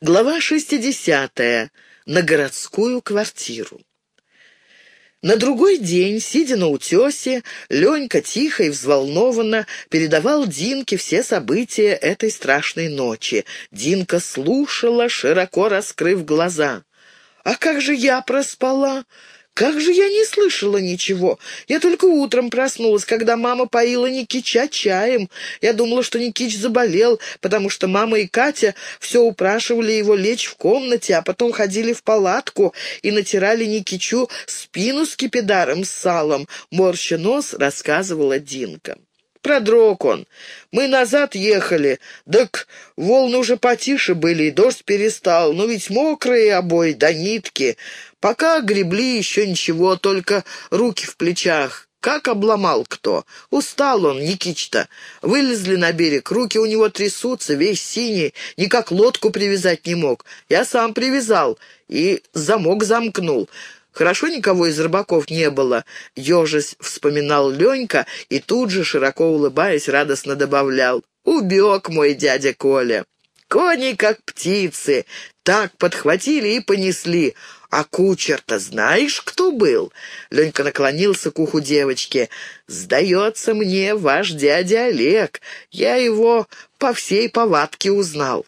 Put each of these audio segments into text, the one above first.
Глава 60. На городскую квартиру. На другой день, сидя на утесе, Ленька тихо и взволнованно передавал Динке все события этой страшной ночи. Динка слушала, широко раскрыв глаза. «А как же я проспала?» Как же я не слышала ничего? Я только утром проснулась, когда мама поила Никича чаем. Я думала, что Никич заболел, потому что мама и Катя все упрашивали его лечь в комнате, а потом ходили в палатку и натирали Никичу спину с кипидаром с салом. Морща нос рассказывала Динка. Продрог он. Мы назад ехали, так волны уже потише были, и дождь перестал. Но ведь мокрые обои до нитки. Пока гребли, еще ничего, только руки в плечах. Как обломал кто. Устал он, Никич-то. Вылезли на берег, руки у него трясутся, весь синий, никак лодку привязать не мог. Я сам привязал и замок замкнул. Хорошо никого из рыбаков не было, ежась вспоминал Ленька и тут же, широко улыбаясь, радостно добавлял. «Убег мой дядя Коля». Кони, как птицы, так подхватили и понесли. А кучер-то знаешь, кто был?» Ленька наклонился к уху девочки. «Сдается мне ваш дядя Олег. Я его по всей повадке узнал».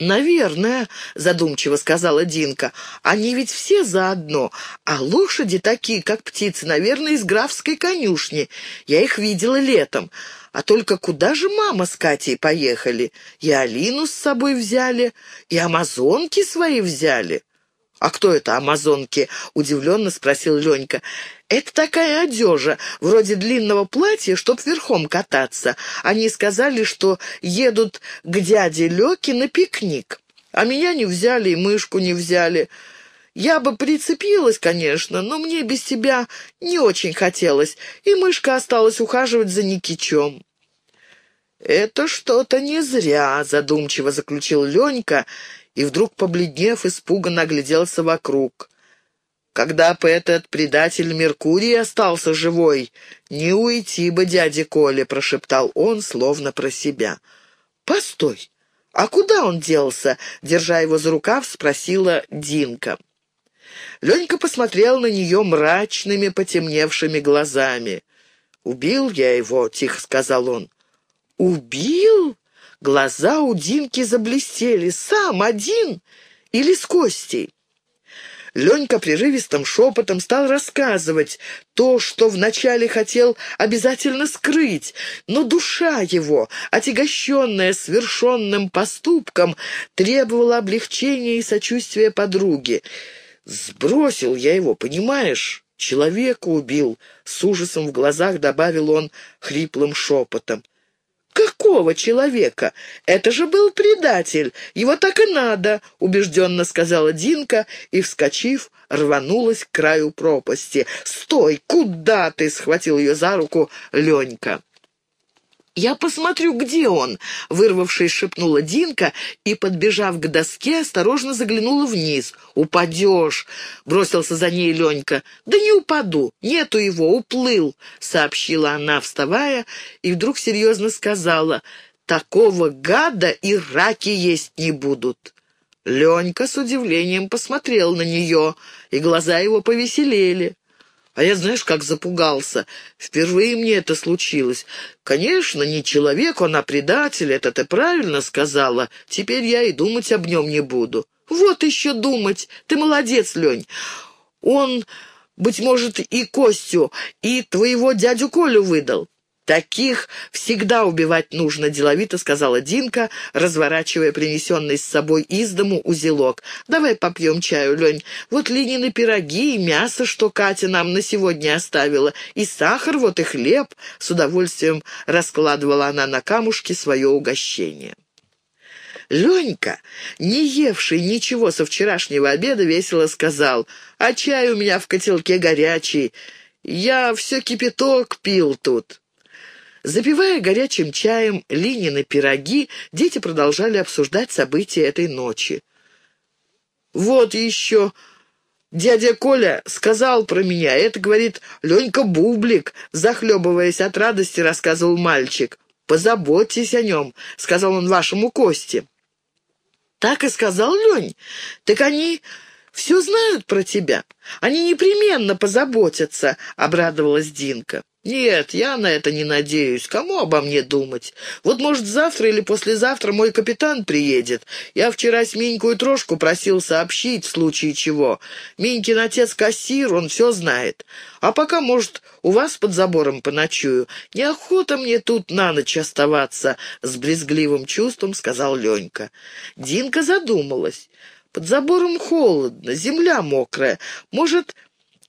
«Наверное», — задумчиво сказала Динка, — «они ведь все заодно, а лошади такие, как птицы, наверное, из графской конюшни. Я их видела летом. А только куда же мама с Катей поехали? И Алину с собой взяли, и амазонки свои взяли». «А кто это амазонки?» — удивленно спросил Ленька. «Это такая одежа, вроде длинного платья, чтоб верхом кататься. Они сказали, что едут к дяде Лёке на пикник. А меня не взяли и мышку не взяли. Я бы прицепилась, конечно, но мне без тебя не очень хотелось, и мышка осталась ухаживать за Никичом». «Это что-то не зря», — задумчиво заключил Ленька, и вдруг, побледнев, испуганно огляделся вокруг. Когда бы этот предатель Меркурий остался живой, не уйти бы дяде Коле, прошептал он, словно про себя. Постой, а куда он делся? Держа его за рукав, спросила Динка. Ленька посмотрел на нее мрачными, потемневшими глазами. «Убил я его», — тихо сказал он. «Убил?» Глаза у Динки заблестели. «Сам один или с Костей?» Ленька прерывистым шепотом стал рассказывать то, что вначале хотел обязательно скрыть, но душа его, отягощенная свершенным поступком, требовала облегчения и сочувствия подруги. «Сбросил я его, понимаешь? Человека убил!» — с ужасом в глазах добавил он хриплым шепотом. «Какого человека? Это же был предатель. Его так и надо», — убежденно сказала Динка и, вскочив, рванулась к краю пропасти. «Стой! Куда ты?» — схватил ее за руку Ленька. «Я посмотрю, где он!» — вырвавшись, шепнула Динка и, подбежав к доске, осторожно заглянула вниз. «Упадешь!» — бросился за ней Ленька. «Да не упаду! Нету его! Уплыл!» — сообщила она, вставая, и вдруг серьезно сказала. «Такого гада и раки есть не будут!» Ленька с удивлением посмотрел на нее, и глаза его повеселели. А я, знаешь, как запугался. Впервые мне это случилось. Конечно, не человек он, а предатель, это ты правильно сказала. Теперь я и думать об нем не буду. Вот еще думать. Ты молодец, Лень. Он, быть может, и Костю, и твоего дядю Колю выдал. «Таких всегда убивать нужно», — деловито сказала Динка, разворачивая принесенный с собой из дому узелок. «Давай попьем чаю, Лень. Вот Ленины пироги и мясо, что Катя нам на сегодня оставила, и сахар, вот и хлеб». С удовольствием раскладывала она на камушке свое угощение. Ленька, не евший ничего со вчерашнего обеда, весело сказал, «А чай у меня в котелке горячий. Я все кипяток пил тут». Запивая горячим чаем Линины пироги, дети продолжали обсуждать события этой ночи. «Вот еще...» «Дядя Коля сказал про меня. Это, говорит, Ленька Бублик», — захлебываясь от радости, рассказывал мальчик. «Позаботьтесь о нем», — сказал он вашему Косте. Так и сказал Лень. Так они все знают про тебя. Они непременно позаботятся, — обрадовалась Динка. «Нет, я на это не надеюсь. Кому обо мне думать? Вот, может, завтра или послезавтра мой капитан приедет. Я вчера с Минькую трошку просил сообщить, в случае чего. Минькин отец кассир, он все знает. А пока, может, у вас под забором поночую. Неохота мне тут на ночь оставаться», — с брезгливым чувством сказал Ленька. Динка задумалась. «Под забором холодно, земля мокрая. Может...»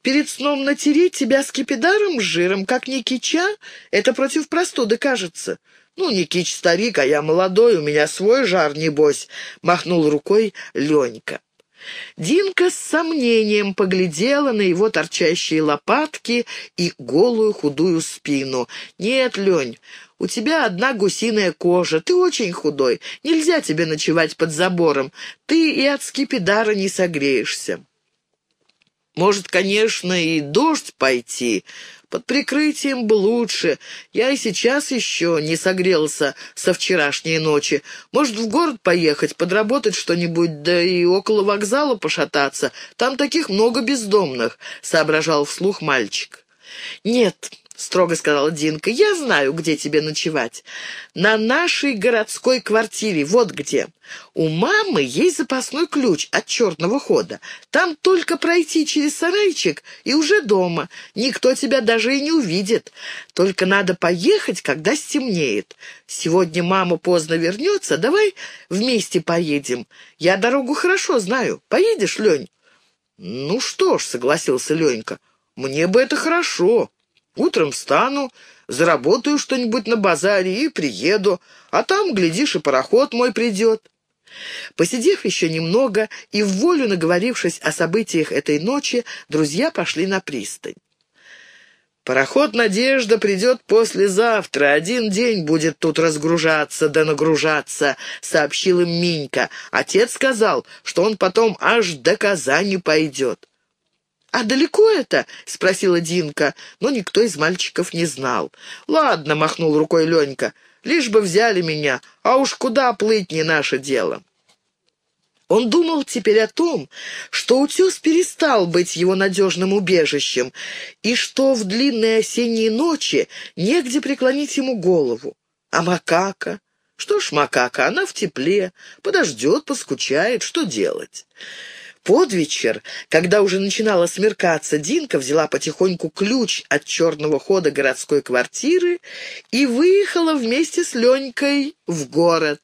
Перед сном натереть тебя скипидаром с жиром, как Никича? Это против простуды, кажется. Ну, Никич старик, а я молодой, у меня свой жар, небось, — махнул рукой Ленька. Динка с сомнением поглядела на его торчащие лопатки и голую худую спину. «Нет, Лень, у тебя одна гусиная кожа, ты очень худой, нельзя тебе ночевать под забором, ты и от скипидара не согреешься». Может, конечно, и дождь пойти. Под прикрытием бы лучше. Я и сейчас еще не согрелся со вчерашней ночи. Может, в город поехать, подработать что-нибудь, да и около вокзала пошататься. Там таких много бездомных», — соображал вслух мальчик. «Нет, — строго сказала Динка, — «я знаю, где тебе ночевать. На нашей городской квартире, вот где. У мамы есть запасной ключ от черного хода. Там только пройти через сарайчик и уже дома. Никто тебя даже и не увидит. Только надо поехать, когда стемнеет. Сегодня мама поздно вернется, давай вместе поедем. Я дорогу хорошо знаю. Поедешь, Лень?» «Ну что ж», — согласился Ленька, — «мне бы это хорошо». Утром встану, заработаю что-нибудь на базаре и приеду, а там, глядишь, и пароход мой придет. Посидев еще немного и в волю наговорившись о событиях этой ночи, друзья пошли на пристань. «Пароход «Надежда» придет послезавтра. Один день будет тут разгружаться да нагружаться», — сообщил им Минька. Отец сказал, что он потом аж до Казани пойдет. «А далеко это?» — спросила Динка, но никто из мальчиков не знал. «Ладно», — махнул рукой Ленька, — «лишь бы взяли меня, а уж куда плыть не наше дело». Он думал теперь о том, что утес перестал быть его надежным убежищем, и что в длинные осенние ночи негде преклонить ему голову. А макака? Что ж макака, она в тепле, подождет, поскучает, что делать? Под вечер, когда уже начинало смеркаться, Динка взяла потихоньку ключ от черного хода городской квартиры и выехала вместе с Ленькой в город.